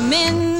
gentlemen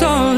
it's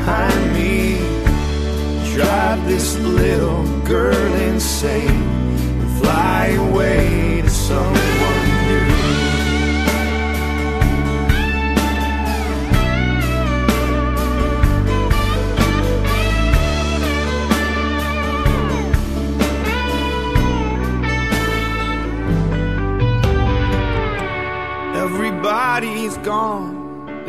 behind me, drive this little girl insane, and fly away to someone new. Everybody's gone.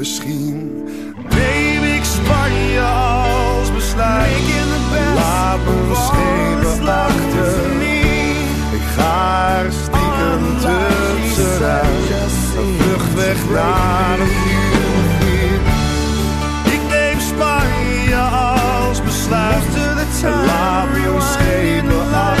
Misschien neem ik Spanje als besluit. Laat mijn schepen achter. Ik ga er stiekem tussenuit. Een vlucht weg naar een nieuw begin. Ik neem Spanje als besluit. Laat mijn schepen achter.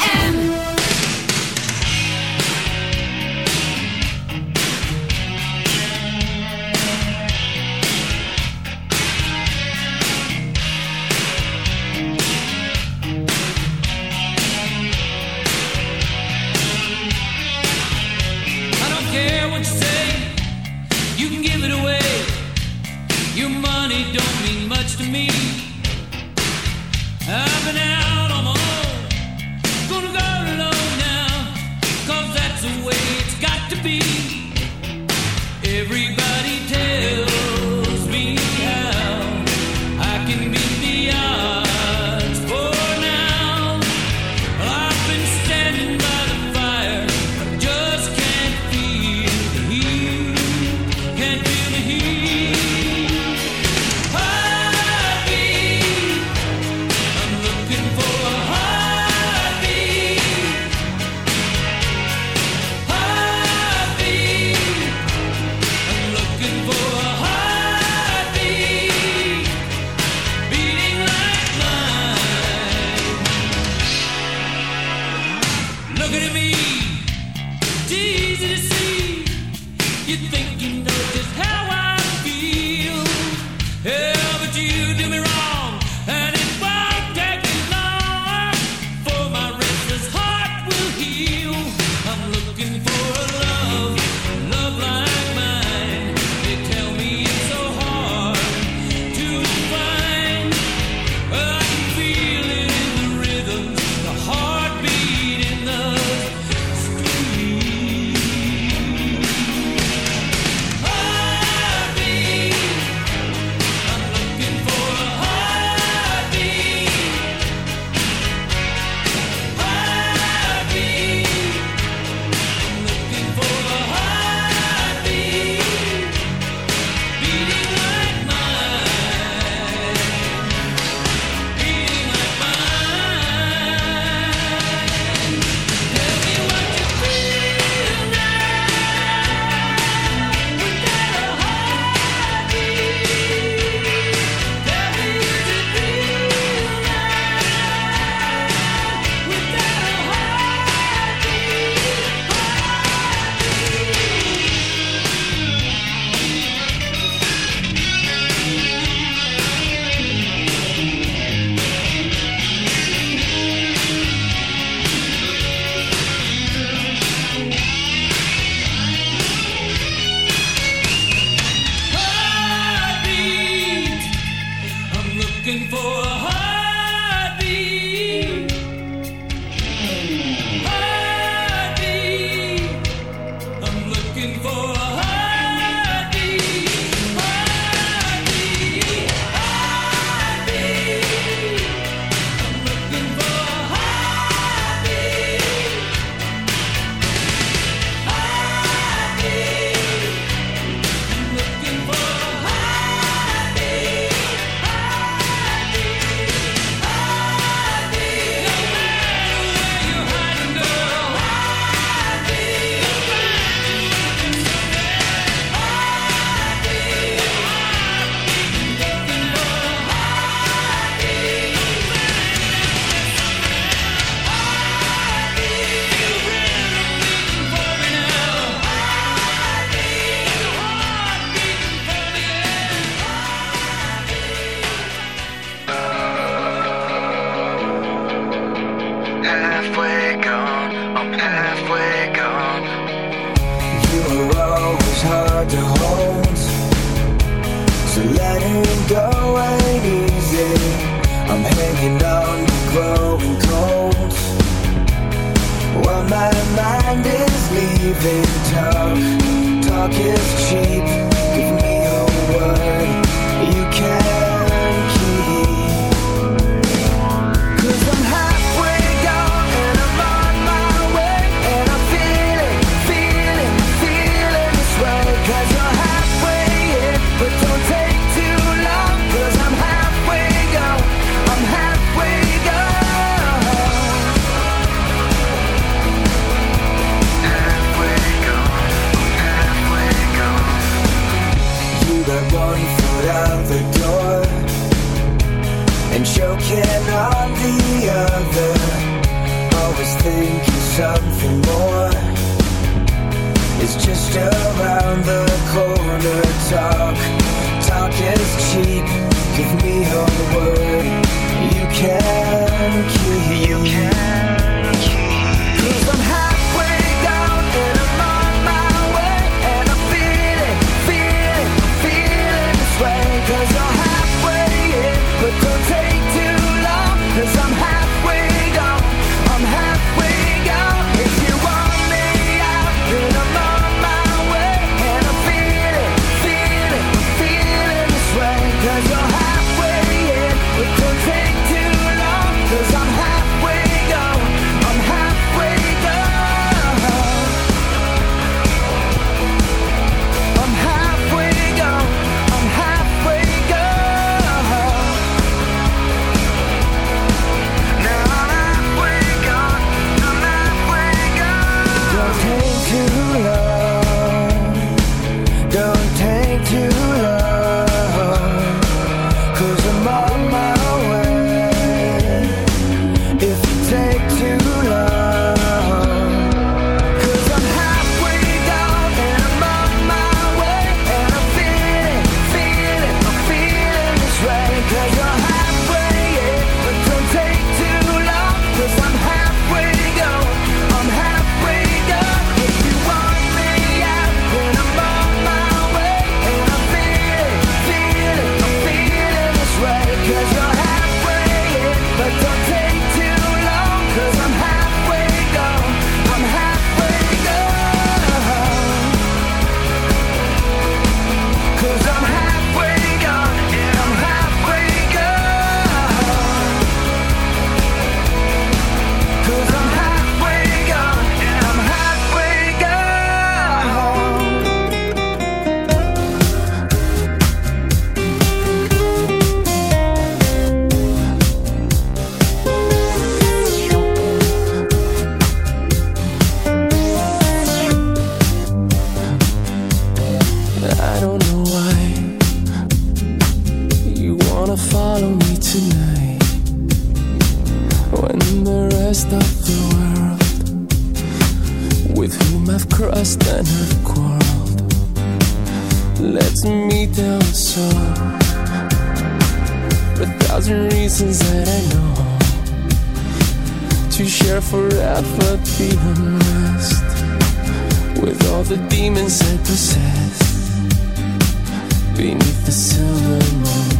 I don't know why you wanna follow me tonight when the rest of the world with whom I've crossed and have quarreled lets me down so a thousand reasons that I know to share forever the unrest with all the demons I possess beneath the silver moon.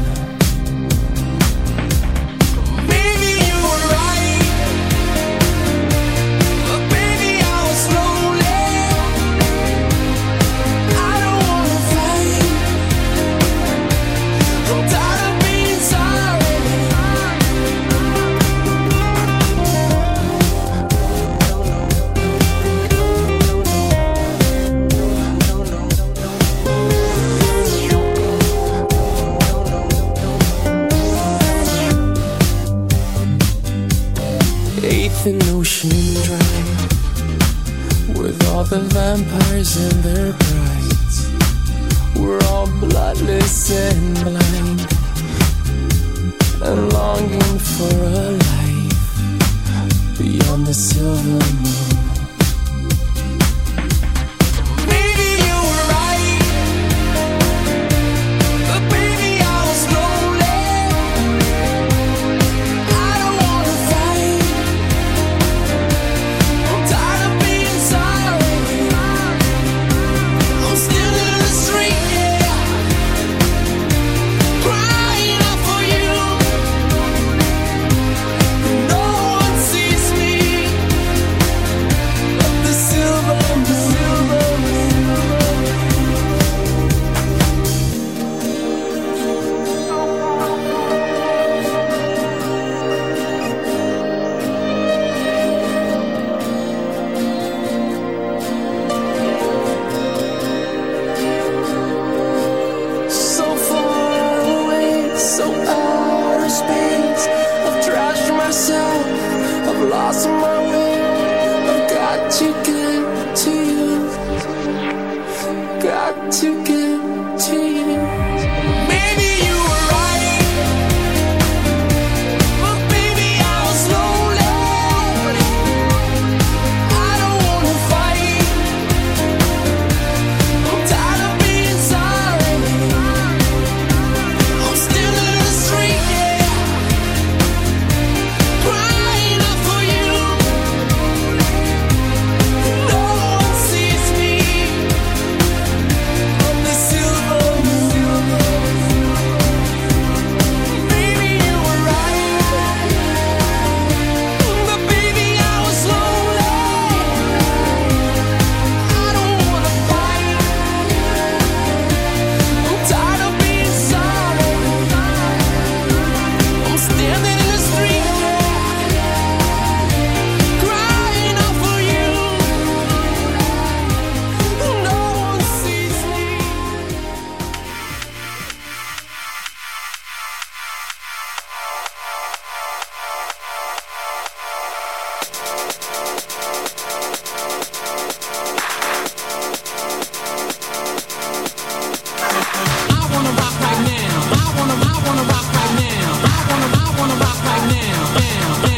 Yeah.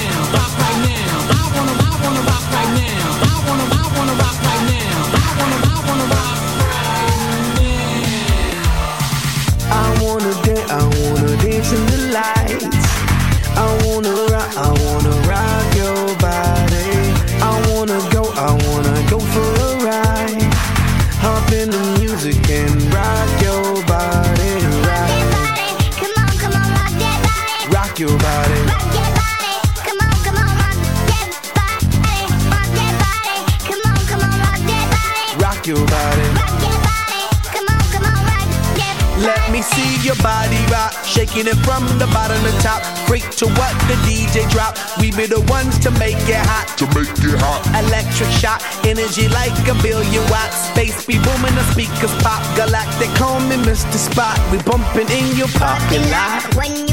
spot. We bumping in your parking lot.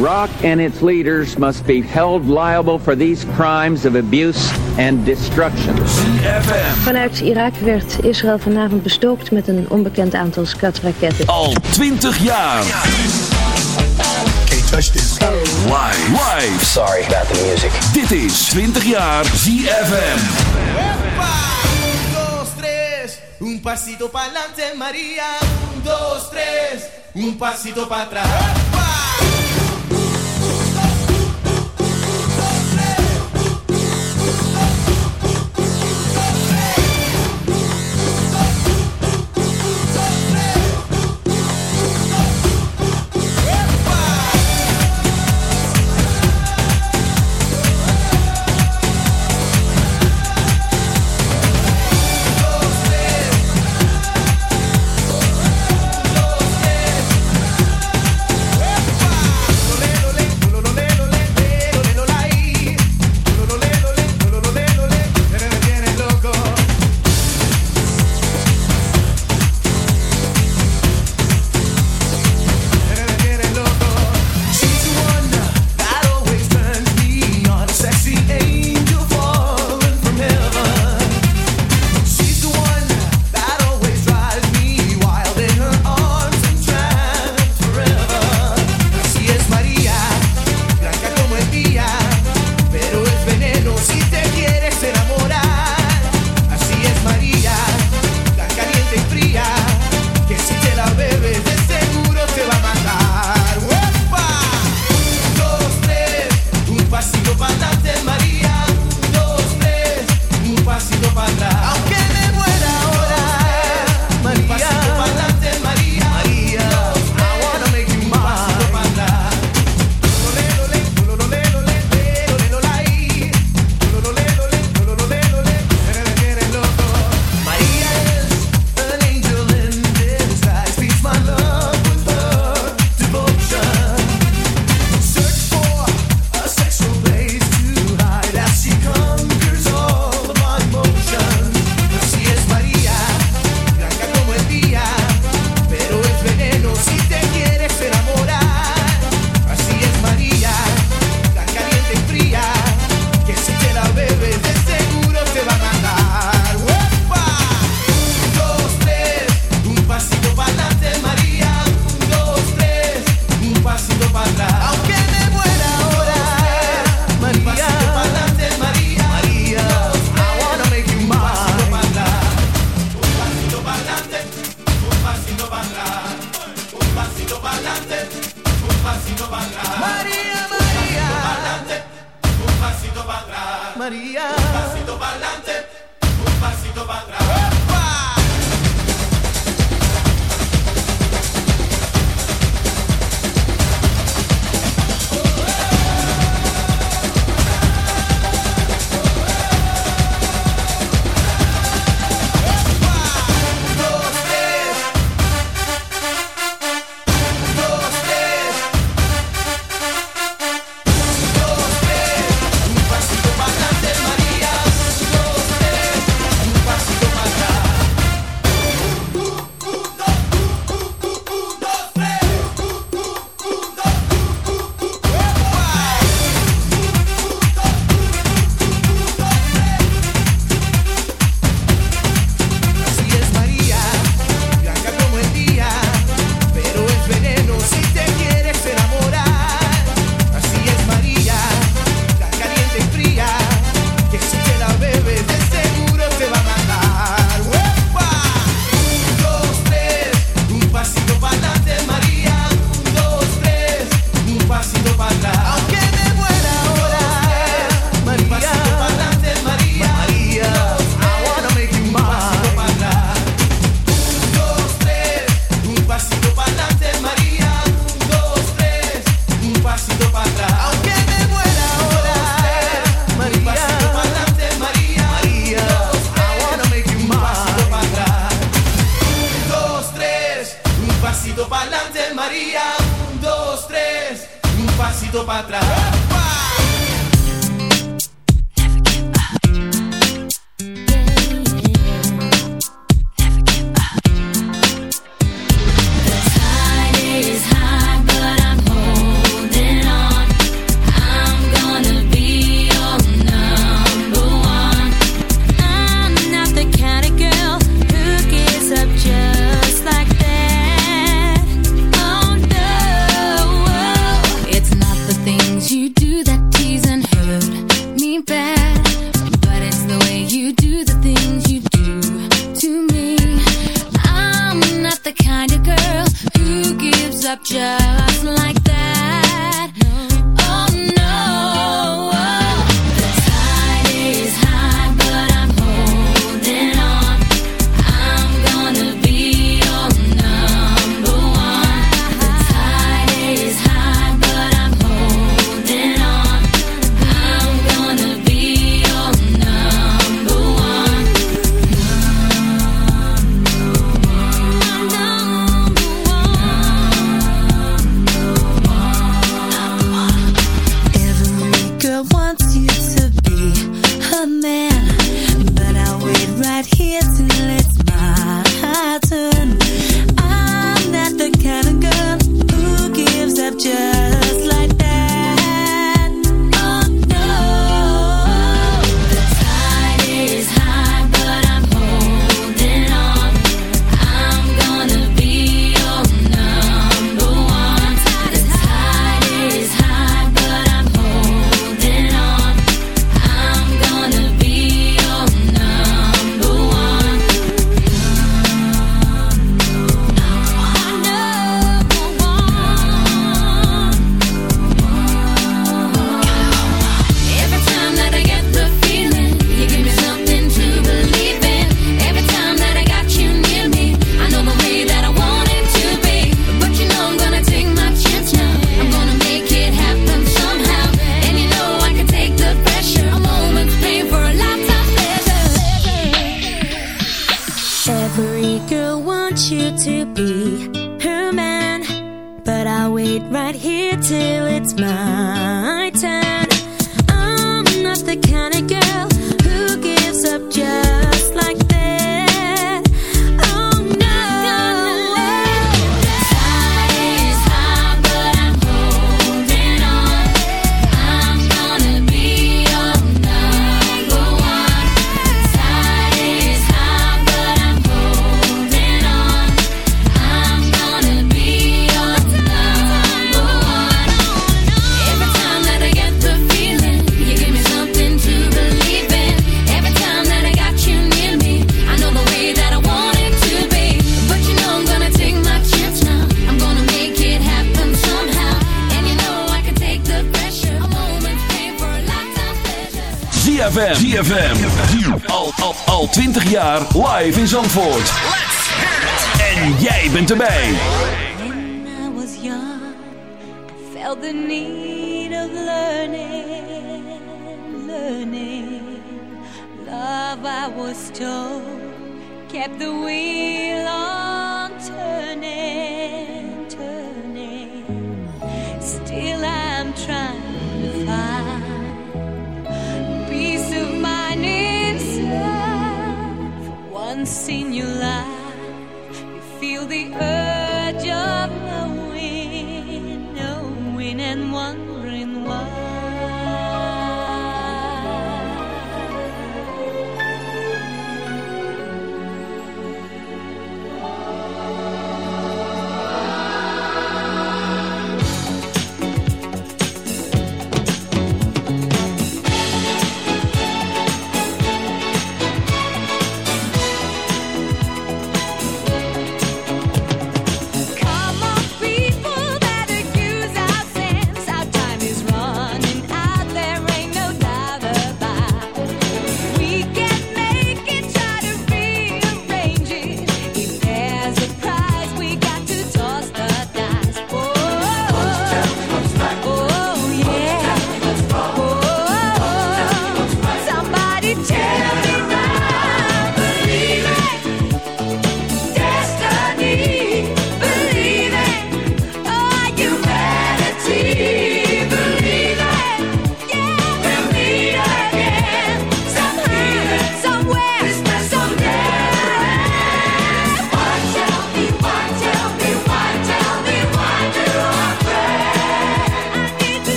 Irak en zijn leiders must be held liable for these crimes of abuse and destruction. Vanuit Irak werd Israël vanavond bestookt met een onbekend aantal skatraketten. Al 20 jaar. Touch this. Live. Live. Sorry about the music. Dit is 20 jaar ZFM. Opa! 1, 2, 3. Un pasito pa'lante, Maria. 1, 2, 3. Un pasito pa'lante. Till live in Zandvoort.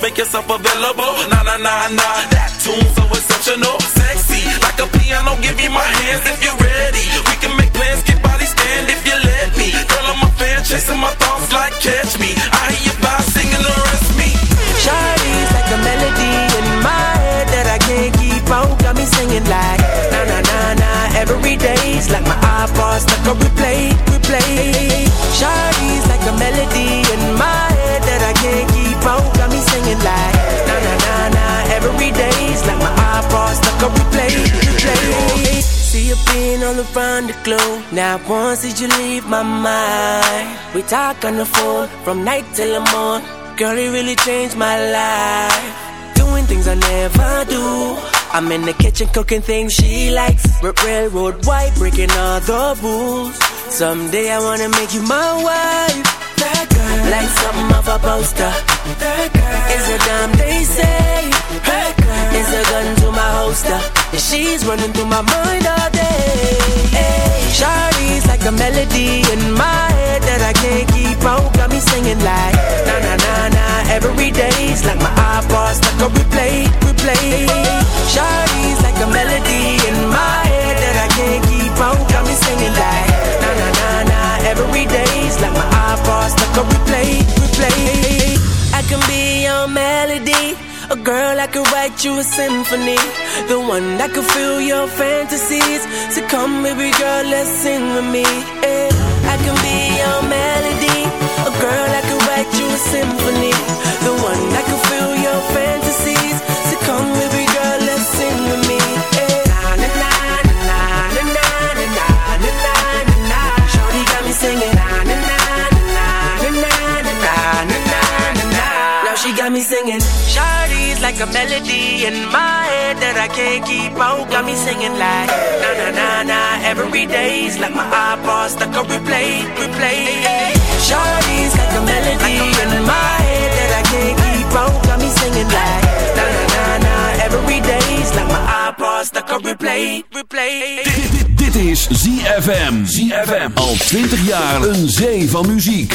make yourself available. Nah, nah, nah, nah, that tune so exceptional, sexy, like a piano. Give me my hands if you're ready. We can make plans, get body stand if you let me. Girl, I'm a fan, chasing my thoughts like catch me. I hear you by singing the rest me. Shawty's like a melody in my head that I can't keep out. Got me singing like na na na na every day's like my iPod stuck on replay, replay. Shawty's like a melody all around the globe. Now once did you leave my mind? We talk on the phone from night till the morning. Girl, it really changed my life. Doing things I never do. I'm in the kitchen cooking things she likes. R- railroad white, breaking all the rules. Someday I wanna make you my wife. Like something off a poster. Is a dime they say. Is a gun to my holster. She's running through my mind all day. Hey, Shawty's like a melody in my head that I can't keep out. Got me singing like na na na na every day's like my iPod stuck on replay, replay. Shawty's like a melody in my head that I can't keep out. Got me singing like na na na na every day's like my stuck on replay, replay. I can be your melody. A girl I could write you a symphony The one that could fill your fantasies So come baby girl, let's sing with me yeah. I can be your melody A girl I could write you a symphony The one that could fill your got me singing Shawty's like a melody in my head that I can't keep out Got me singing like na na na na Every day's like my iPod stuck on replay, replay Shawty's like a melody in my head that I can't keep out Got me singing like na na na na Every day's like my iPod stuck on replay, replay Dit is ZFM. ZFM. Al 20 jaar een zee van muziek.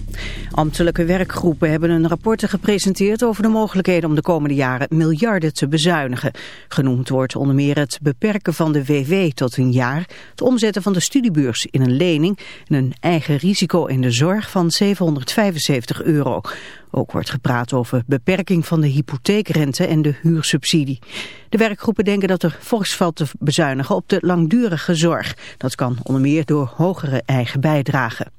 Ambtelijke werkgroepen hebben een rapport gepresenteerd over de mogelijkheden om de komende jaren miljarden te bezuinigen. Genoemd wordt onder meer het beperken van de WW tot een jaar, het omzetten van de studiebeurs in een lening en een eigen risico in de zorg van 775 euro. Ook wordt gepraat over beperking van de hypotheekrente en de huursubsidie. De werkgroepen denken dat er fors valt te bezuinigen op de langdurige zorg. Dat kan onder meer door hogere eigen bijdragen.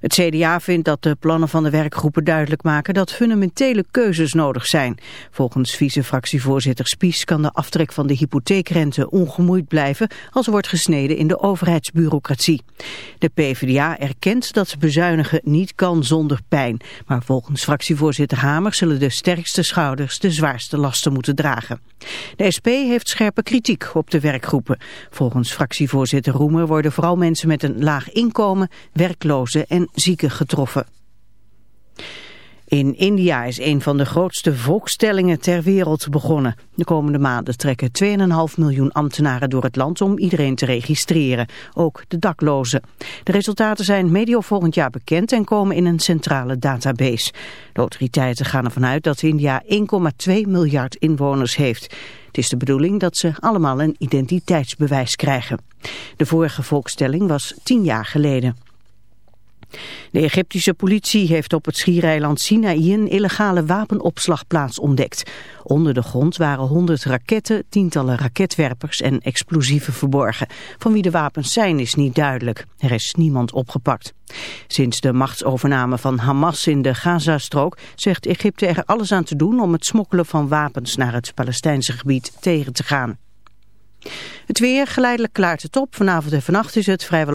Het CDA vindt dat de plannen van de werkgroepen duidelijk maken dat fundamentele keuzes nodig zijn. Volgens vice-fractievoorzitter Spies kan de aftrek van de hypotheekrente ongemoeid blijven als er wordt gesneden in de overheidsbureaucratie. De PvdA erkent dat bezuinigen niet kan zonder pijn. Maar volgens fractievoorzitter Hamer zullen de sterkste schouders de zwaarste lasten moeten dragen. De SP heeft scherpe kritiek op de werkgroepen. Volgens fractievoorzitter Roemer worden vooral mensen met een laag inkomen, werklozen en zieken getroffen. In India is een van de grootste volkstellingen ter wereld begonnen. De komende maanden trekken 2,5 miljoen ambtenaren door het land om iedereen te registreren, ook de daklozen. De resultaten zijn medio volgend jaar bekend en komen in een centrale database. De autoriteiten gaan ervan uit dat India 1,2 miljard inwoners heeft. Het is de bedoeling dat ze allemaal een identiteitsbewijs krijgen. De vorige volkstelling was 10 jaar geleden. De Egyptische politie heeft op het schiereiland Sinaï een illegale wapenopslagplaats ontdekt. Onder de grond waren honderd raketten, tientallen raketwerpers en explosieven verborgen. Van wie de wapens zijn is niet duidelijk. Er is niemand opgepakt. Sinds de machtsovername van Hamas in de Gazastrook zegt Egypte er alles aan te doen om het smokkelen van wapens naar het Palestijnse gebied tegen te gaan. Het weer, geleidelijk klaart het op. Vanavond en vannacht is het vrijwel